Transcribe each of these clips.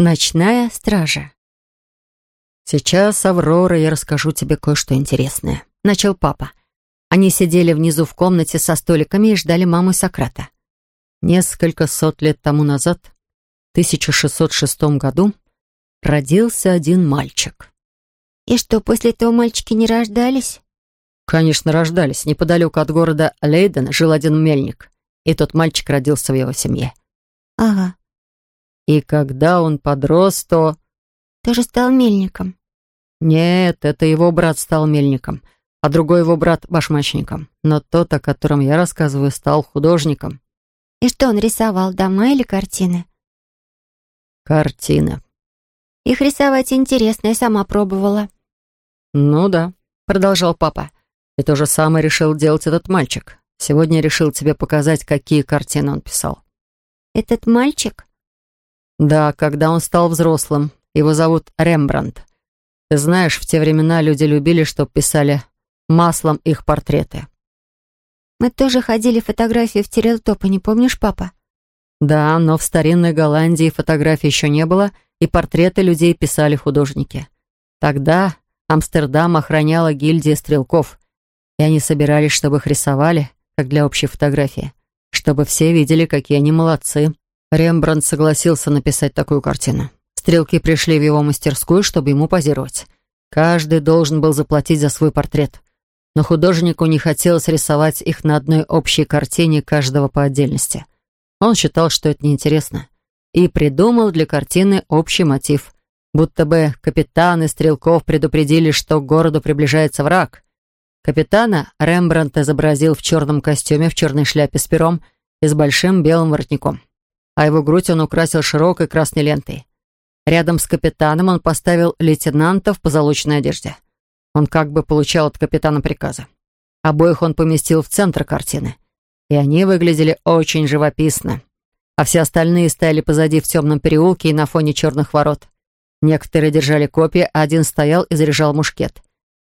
Ночная стража. «Сейчас, Аврора, я расскажу тебе кое-что интересное», — начал папа. Они сидели внизу в комнате со столиками и ждали маму Сократа. Несколько сот лет тому назад, в 1606 году, родился один мальчик. «И что, после этого мальчики не рождались?» Конечно, рождались. Неподалеку от города Лейден жил один мельник, и тот мальчик родился в его семье. «Ага. И когда он подрос, то... Тоже стал мельником. Нет, это его брат стал мельником, а другой его брат — башмачником. Но тот, о котором я рассказываю, стал художником. И что он рисовал, дома или картины? Картины. Их рисовать интересно, я сама пробовала. Ну да, продолжал папа. И то же самое решил делать этот мальчик. Сегодня решил тебе показать, какие картины он писал. Этот мальчик? Да, когда он стал взрослым. Его зовут Рембрандт. Ты знаешь, в те времена люди любили, чтобы писали маслом их портреты. Мы тоже ходили фотографии в Терелтопа, не помнишь, папа? Да, но в старинной Голландии фотографий еще не было, и портреты людей писали художники. Тогда Амстердам охраняла гильдия стрелков, и они собирались, чтобы их рисовали, как для общей фотографии, чтобы все видели, какие они молодцы. Рембрандт согласился написать такую картину. Стрелки пришли в его мастерскую, чтобы ему позировать. Каждый должен был заплатить за свой портрет. Но художнику не хотелось рисовать их на одной общей картине каждого по отдельности. Он считал, что это неинтересно. И придумал для картины общий мотив. Будто бы капитаны стрелков предупредили, что к городу приближается враг. Капитана Рембрандт изобразил в черном костюме, в черной шляпе с пером и с большим белым воротником а его грудь он украсил широкой красной лентой. Рядом с капитаном он поставил лейтенанта в позолоченной одежде. Он как бы получал от капитана приказы. Обоих он поместил в центр картины, и они выглядели очень живописно. А все остальные стояли позади в темном переулке и на фоне черных ворот. Некоторые держали копья, а один стоял и заряжал мушкет.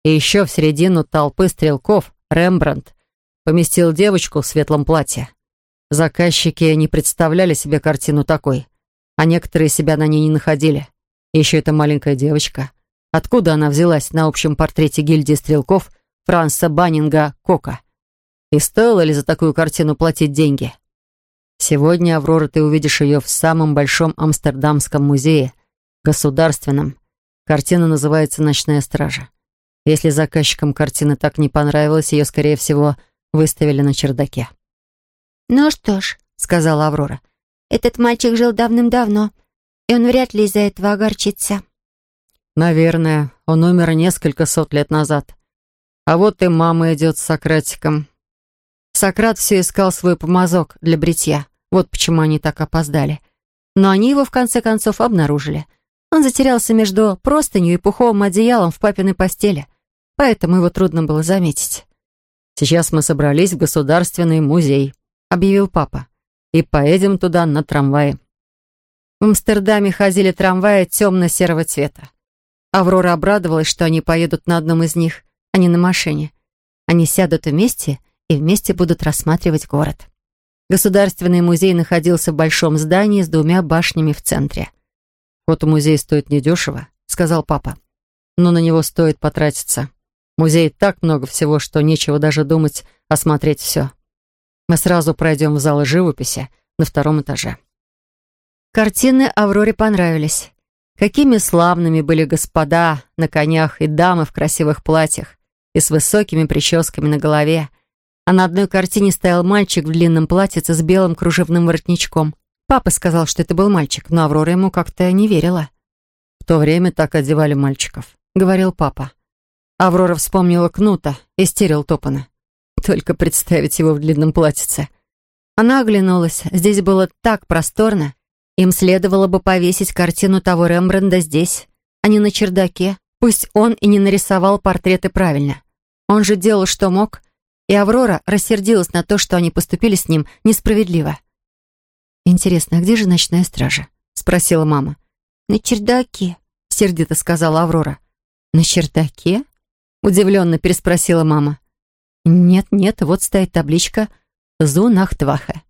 И еще в середину толпы стрелков Рембрандт поместил девочку в светлом платье. Заказчики не представляли себе картину такой, а некоторые себя на ней не находили. Еще эта маленькая девочка. Откуда она взялась на общем портрете гильдии стрелков Франца Баннинга Кока? И стоило ли за такую картину платить деньги? Сегодня, Аврора, ты увидишь ее в самом большом Амстердамском музее, государственном. Картина называется «Ночная стража». Если заказчикам картина так не понравилась, ее, скорее всего, выставили на чердаке. «Ну что ж», — сказала Аврора, — «этот мальчик жил давным-давно, и он вряд ли из-за этого огорчится». «Наверное, он умер несколько сот лет назад. А вот и мама идет с Сократиком». Сократ все искал свой помазок для бритья. Вот почему они так опоздали. Но они его, в конце концов, обнаружили. Он затерялся между простынью и пуховым одеялом в папиной постели, поэтому его трудно было заметить. Сейчас мы собрались в Государственный музей. — объявил папа. «И поедем туда на трамвае». В Амстердаме ходили трамваи темно-серого цвета. Аврора обрадовалась, что они поедут на одном из них, а не на машине. Они сядут вместе и вместе будут рассматривать город. Государственный музей находился в большом здании с двумя башнями в центре. «Вход в музей стоит недешево», — сказал папа. «Но на него стоит потратиться. В так много всего, что нечего даже думать осмотреть все. Мы сразу пройдем в зал живописи на втором этаже. Картины Авроре понравились. Какими славными были господа на конях и дамы в красивых платьях и с высокими прическами на голове. А на одной картине стоял мальчик в длинном платьице с белым кружевным воротничком. Папа сказал, что это был мальчик, но Аврора ему как-то не верила. «В то время так одевали мальчиков», — говорил папа. Аврора вспомнила Кнута и стерил Топана. Только представить его в длинном платьице. Она оглянулась. Здесь было так просторно. Им следовало бы повесить картину того Рембранда здесь, а не на чердаке. Пусть он и не нарисовал портреты правильно. Он же делал, что мог, и Аврора рассердилась на то, что они поступили с ним несправедливо. «Интересно, а где же ночная стража?» — спросила мама. «На чердаке», — сердито сказала Аврора. «На чердаке?» — удивленно переспросила мама. Нет-нет, вот стоит табличка «Зунахтваха».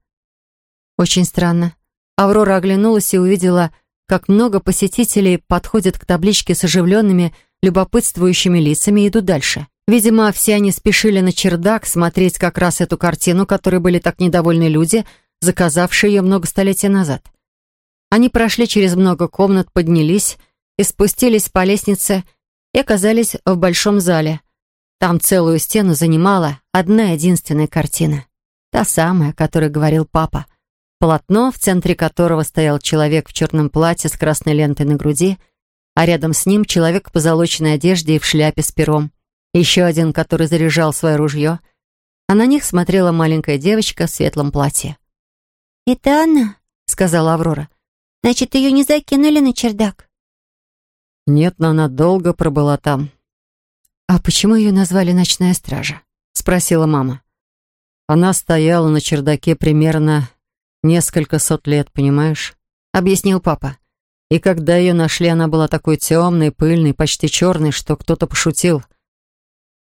Очень странно. Аврора оглянулась и увидела как много посетителей подходят к табличке с оживленными, любопытствующими лицами и идут дальше. Видимо, все они спешили на чердак смотреть как раз эту картину, которой были так недовольны люди, заказавшие ее много столетий назад. Они прошли через много комнат, поднялись и спустились по лестнице и оказались в большом зале. Там целую стену занимала одна единственная картина. Та самая, о которой говорил папа. Полотно, в центре которого стоял человек в черном платье с красной лентой на груди, а рядом с ним человек в позолоченной одежде и в шляпе с пером. Еще один, который заряжал свое ружье. А на них смотрела маленькая девочка в светлом платье. «Это она», — сказала Аврора. «Значит, ее не закинули на чердак?» «Нет, но она долго пробыла там». «А почему ее назвали «Ночная стража»?» — спросила мама. Она стояла на чердаке примерно Несколько сот лет, понимаешь?» — объяснил папа. «И когда ее нашли, она была такой темной, пыльной, почти черной, что кто-то пошутил.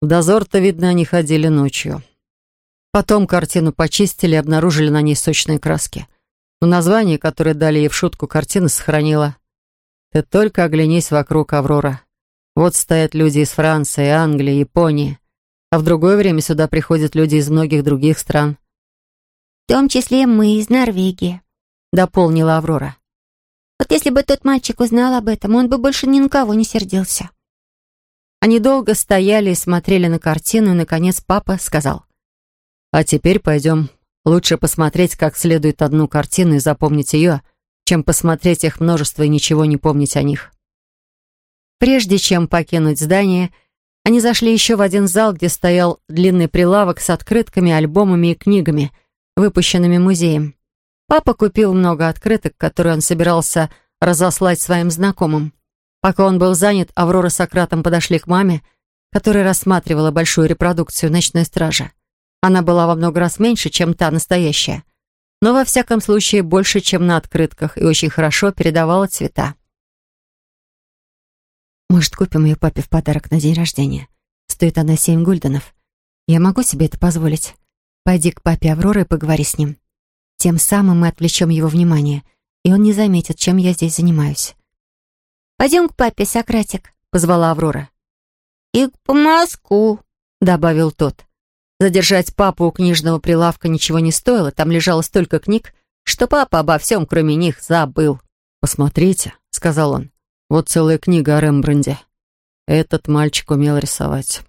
В дозор-то, видно, они ходили ночью. Потом картину почистили и обнаружили на ней сочные краски. Но название, которое дали ей в шутку, картина сохранила. Ты только оглянись вокруг, Аврора. Вот стоят люди из Франции, Англии, Японии. А в другое время сюда приходят люди из многих других стран. «В том числе мы из Норвегии», — дополнила Аврора. «Вот если бы тот мальчик узнал об этом, он бы больше ни на кого не сердился». Они долго стояли и смотрели на картину, и, наконец, папа сказал. «А теперь пойдем. Лучше посмотреть как следует одну картину и запомнить ее, чем посмотреть их множество и ничего не помнить о них». Прежде чем покинуть здание, они зашли еще в один зал, где стоял длинный прилавок с открытками, альбомами и книгами — выпущенными музеем. Папа купил много открыток, которые он собирался разослать своим знакомым. Пока он был занят, Аврора с Сократом подошли к маме, которая рассматривала большую репродукцию «Ночной стражи». Она была во много раз меньше, чем та настоящая, но во всяком случае больше, чем на открытках, и очень хорошо передавала цвета. «Может, купим ее папе в подарок на день рождения? Стоит она семь гульденов. Я могу себе это позволить?» Пойди к папе Авроры и поговори с ним. Тем самым мы отвлечем его внимание, и он не заметит, чем я здесь занимаюсь. «Пойдем к папе, Сократик», — позвала Аврора. «И к помазку», — добавил тот. Задержать папу у книжного прилавка ничего не стоило, там лежало столько книг, что папа обо всем, кроме них, забыл. «Посмотрите», — сказал он, — «вот целая книга о Рембранде. Этот мальчик умел рисовать».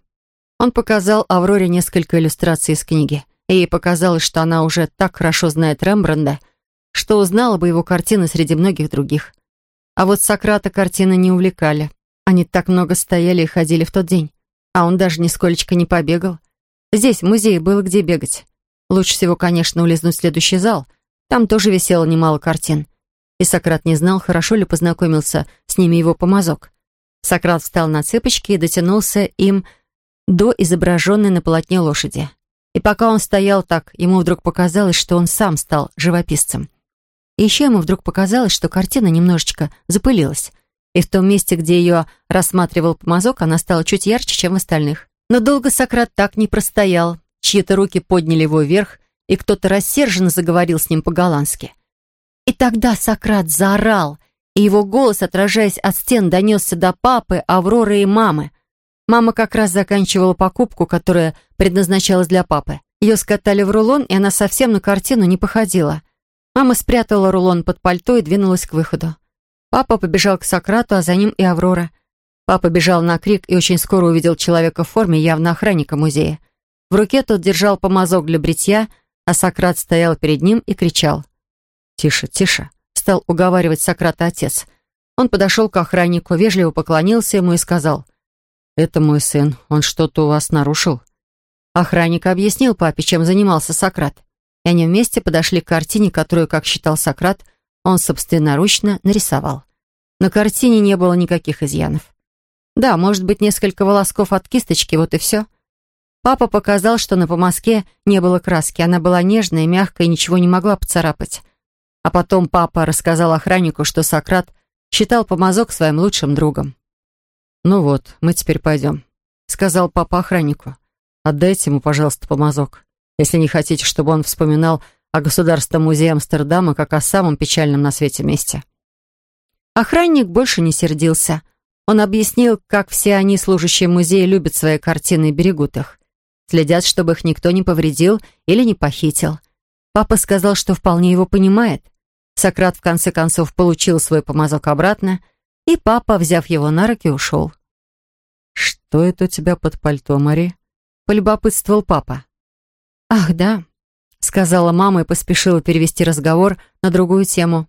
Он показал Авроре несколько иллюстраций из книги ей показалось, что она уже так хорошо знает Рембранда, что узнала бы его картины среди многих других. А вот Сократа картины не увлекали. Они так много стояли и ходили в тот день, а он даже нисколечко не побегал. Здесь, в музее, было где бегать. Лучше всего, конечно, улизнуть в следующий зал. Там тоже висело немало картин. И Сократ не знал, хорошо ли познакомился с ними его помазок. Сократ встал на цыпочки и дотянулся им до изображенной на полотне лошади. И пока он стоял так, ему вдруг показалось, что он сам стал живописцем. И еще ему вдруг показалось, что картина немножечко запылилась. И в том месте, где ее рассматривал помазок, она стала чуть ярче, чем в остальных. Но долго Сократ так не простоял. Чьи-то руки подняли его вверх, и кто-то рассерженно заговорил с ним по-голландски. И тогда Сократ заорал, и его голос, отражаясь от стен, донесся до папы, Авроры и мамы. Мама как раз заканчивала покупку, которая предназначалась для папы. Ее скатали в рулон, и она совсем на картину не походила. Мама спрятала рулон под пальто и двинулась к выходу. Папа побежал к Сократу, а за ним и Аврора. Папа бежал на крик и очень скоро увидел человека в форме, явно охранника музея. В руке тот держал помазок для бритья, а Сократ стоял перед ним и кричал. «Тише, тише», — стал уговаривать Сократа отец. Он подошел к охраннику, вежливо поклонился ему и сказал. «Это мой сын. Он что-то у вас нарушил?» Охранник объяснил папе, чем занимался Сократ. И они вместе подошли к картине, которую, как считал Сократ, он собственноручно нарисовал. На картине не было никаких изъянов. Да, может быть, несколько волосков от кисточки, вот и все. Папа показал, что на помазке не было краски, она была нежная, мягкая и ничего не могла поцарапать. А потом папа рассказал охраннику, что Сократ считал помазок своим лучшим другом. «Ну вот, мы теперь пойдем», — сказал папа охраннику. «Отдайте ему, пожалуйста, помазок, если не хотите, чтобы он вспоминал о Государственном музее Амстердама как о самом печальном на свете месте». Охранник больше не сердился. Он объяснил, как все они, служащие музея, любят свои картины и берегут их. Следят, чтобы их никто не повредил или не похитил. Папа сказал, что вполне его понимает. Сократ в конце концов получил свой помазок обратно, и папа, взяв его на руки, ушел. «Что это у тебя под пальто, Мари?» — полюбопытствовал папа. «Ах, да», — сказала мама и поспешила перевести разговор на другую тему.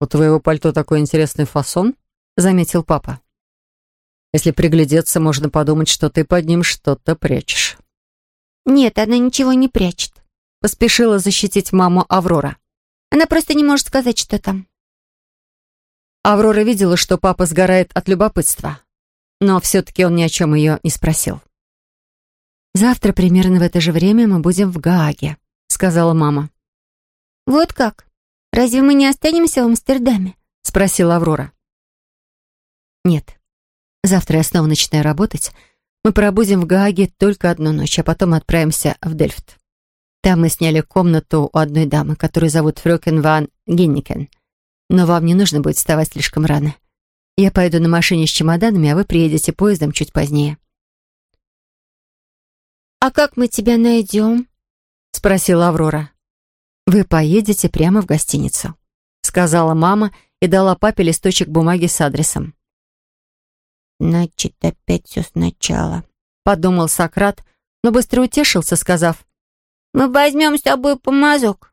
«У твоего пальто такой интересный фасон», — заметил папа. «Если приглядеться, можно подумать, что ты под ним что-то прячешь». «Нет, она ничего не прячет», — поспешила защитить маму Аврора. «Она просто не может сказать, что там». Аврора видела, что папа сгорает от любопытства, но все-таки он ни о чем ее не спросил. «Завтра примерно в это же время мы будем в Гааге», — сказала мама. «Вот как? Разве мы не останемся в Амстердаме?» — спросила Аврора. «Нет. Завтра я снова начинаю работать. Мы пробудем в Гааге только одну ночь, а потом отправимся в Дельфт. Там мы сняли комнату у одной дамы, которую зовут Фрёкен ван Гинникен. Но вам не нужно будет вставать слишком рано. Я пойду на машине с чемоданами, а вы приедете поездом чуть позднее». «А как мы тебя найдем?» — спросила Аврора. «Вы поедете прямо в гостиницу», — сказала мама и дала папе листочек бумаги с адресом. «Значит, опять все сначала», — подумал Сократ, но быстро утешился, сказав, «Мы возьмем с тобой помазок».